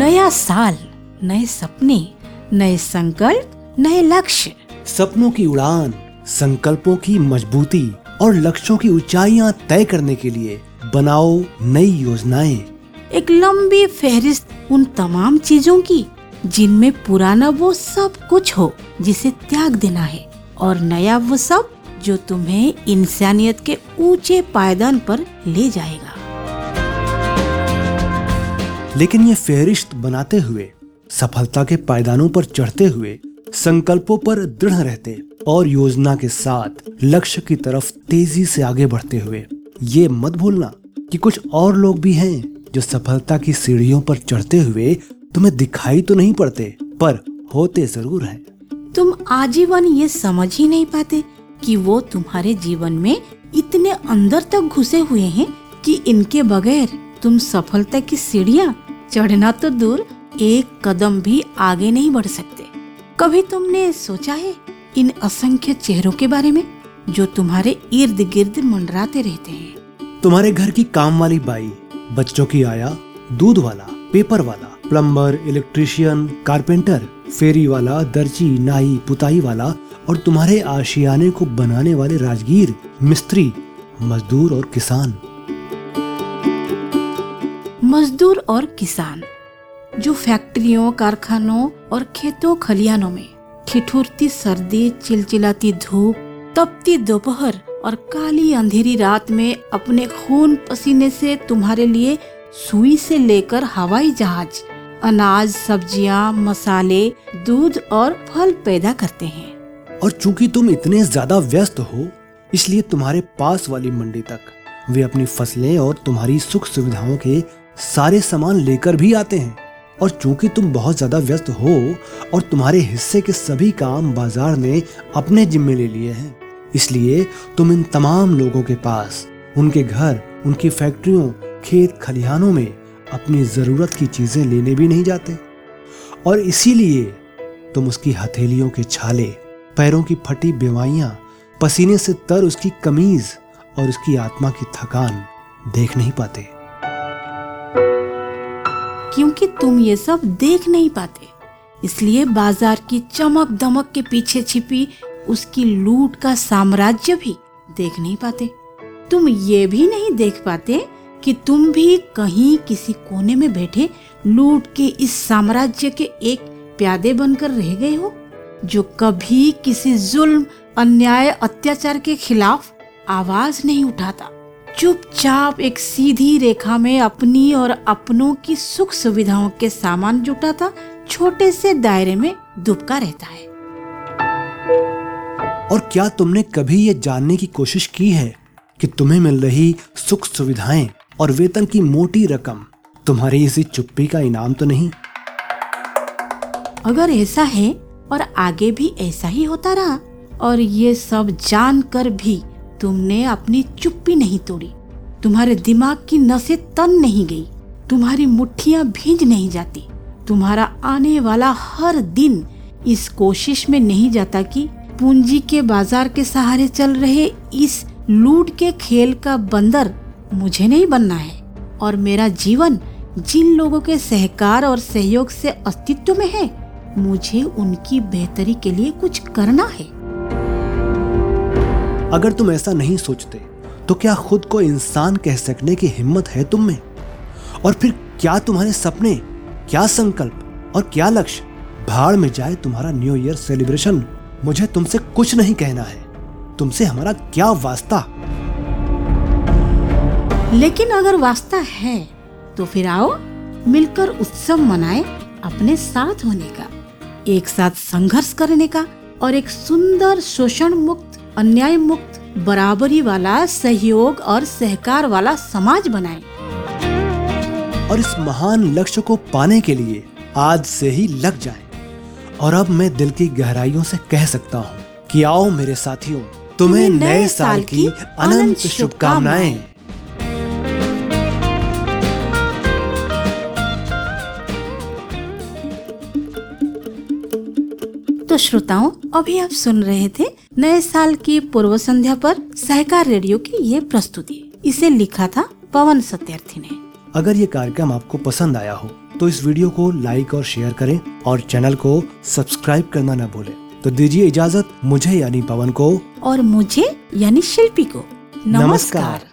नया साल नए सपने नए संकल्प नए लक्ष्य। सपनों की उड़ान संकल्पों की मजबूती और लक्ष्यों की ऊंचाइयाँ तय करने के लिए बनाओ नई योजनाएँ। एक लंबी फहरिस्त उन तमाम चीज़ों की जिनमें पुराना वो सब कुछ हो जिसे त्याग देना है और नया वो सब जो तुम्हें इंसानियत के ऊँचे पायदान पर ले जाएगा। लेकिन ये फेहरिस्त बनाते हुए, सफलता के पायदानों पर चढ़ते हुए, संकल्पों पर दृढ़ रहते और योजना के साथ लक्ष्य की तरफ़ तेज़ी से आगे बढ़ते हुए। ये मत भूलना कि कुछ और लोग भी हैं जो सफलता की सीढ़ियों पर चढ़ते हुए तुम्हें दिखाई तो नहीं पड़ते, पर होते ज़रूर हैं। तुम आजीवन ये समझ ही नहीं पाते कि वो तुम्हारे जीवन में इतने अंदर तक घुसे हुए हैं कि इनके बगैर तुम सफलता की सीढ़ियाँ चढ़ना तो दूर एक कदम भी आगे नहीं बढ़ सकते। कभी तुमने सोचा है इन असंख्य चेहरों के बारे में जो तुम्हारे इर्द गिर्द मंडराते रहते हैं? तुम्हारे घर की काम वाली बाई, बच्चों की आया, दूध वाला, पेपर वाला, प्लम्बर, इलेक्ट्रिशियन, कारपेंटर, फेरी वाला, दर्जी, नाई, पुताई वाला और तुम्हारे आशियाने को बनाने वाले राजगीर, मिस्त्री, मजदूर और किसान। मजदूर और किसान जो फैक्ट्रियों कारखानों और खेतों खलियानों में ठिठुरती सर्दी चिलचिलाती धूप तपती दोपहर और काली अंधेरी रात में अपने खून पसीने से तुम्हारे लिए सुई से लेकर हवाई जहाज़ अनाज सब्ज़ियाँ, मसाले दूध और फल पैदा करते हैं। और चूँकि तुम इतने ज़्यादा व्यस्त हो इसलिए तुम्हारे पास वाली मंडी तक वे अपनी फ़सलें और तुम्हारी सुख सुविधाओं के सारे सामान लेकर भी आते हैं। और चूँकि तुम बहुत ज़्यादा व्यस्त हो और तुम्हारे हिस्से के सभी काम बाज़ार ने अपने जिम्मे ले लिए हैं, इसलिए तुम इन तमाम लोगों के पास, उनके घर, उनकी फैक्ट्रियों, खेत खलिहानों में अपनी ज़रूरत की चीज़ें लेने भी नहीं जाते। और इसीलिए तुम उसकी हथेलियों के छाले, पैरों की फटी बीमारियाँ पसीने से तर उसकी कमीज और उसकी आत्मा की थकान देख नहीं पाते। क्योंकि तुम ये सब देख नहीं पाते। इसलिए बाज़ार की चमक दमक के पीछे छिपी उसकी लूट का साम्राज्य भी देख नहीं पाते। तुम ये भी नहीं देख पाते कि तुम भी कहीं किसी कोने में बैठे लूट के इस साम्राज्य के एक प्यादे बनकर रह गए हो, जो कभी किसी जुल्म, अन्याय, अत्याचार के खिलाफ आवाज़ नहीं उठाता। चुपचाप एक सीधी रेखा में अपनी और अपनों की सुख सुविधाओं के सामान जुटाता छोटे से दायरे में दुबका रहता है। और क्या तुमने कभी ये जानने की कोशिश की है कि तुम्हें मिल रही सुख सुविधाएँ और वेतन की मोटी रकम तुम्हारी इसी चुप्पी का इनाम तो नहीं? अगर ऐसा है और आगे भी ऐसा ही होता रहा और ये सब जानकर भी तुमने अपनी चुप्पी नहीं तोड़ी। तुम्हारे दिमाग की नसें तन नहीं गई। तुम्हारी मुट्ठियाँ भींज नहीं जाती। तुम्हारा आने वाला हर दिन इस कोशिश में नहीं जाता कि पूंजी के बाज़ार के सहारे चल रहे इस लूट के खेल का बंदर मुझे नहीं बनना है और मेरा जीवन जिन लोगों के सहकार और सहयोग से अस्तित्व में है, मुझे उनकी बेहतरी के लिए कुछ करना है। अगर तुम ऐसा नहीं सोचते तो क्या खुद को इंसान कह सकने की हिम्मत है तुम में? और फिर क्या तुम्हारे सपने, क्या संकल्प और क्या लक्ष्य भाड़ में जाए तुम्हारा न्यू ईयर सेलिब्रेशन मुझे तुमसे कुछ नहीं कहना है। तुमसे हमारा क्या वास्ता? लेकिन अगर वास्ता है तो फिर आओ, मिलकर उत्सव मनाए अपने साथ होने का, एक साथ संघर्ष करने का और एक सुंदर शोषण मुक्त अन्याय मुक्त बराबरी वाला सहयोग और सहकार वाला समाज बनाए। और इस महान लक्ष्य को पाने के लिए आज से ही लग जाए। और अब मैं दिल की गहराइयों से कह सकता हूँ कि आओ मेरे साथियों तुम्हें नए साल की अनंत शुभकामनाएँ। तो श्रोताओं अभी आप सुन रहे थे नए साल की पूर्व संध्या पर सहकार रेडियो की ये प्रस्तुति। इसे लिखा था पवन सत्यार्थी ने। अगर ये कार्यक्रम आपको पसंद आया हो तो इस वीडियो को लाइक और शेयर करें और चैनल को सब्सक्राइब करना न भूलें। तो दीजिए इजाज़त मुझे यानी पवन को। और मुझे यानी शिल्पी को। नमस्कार।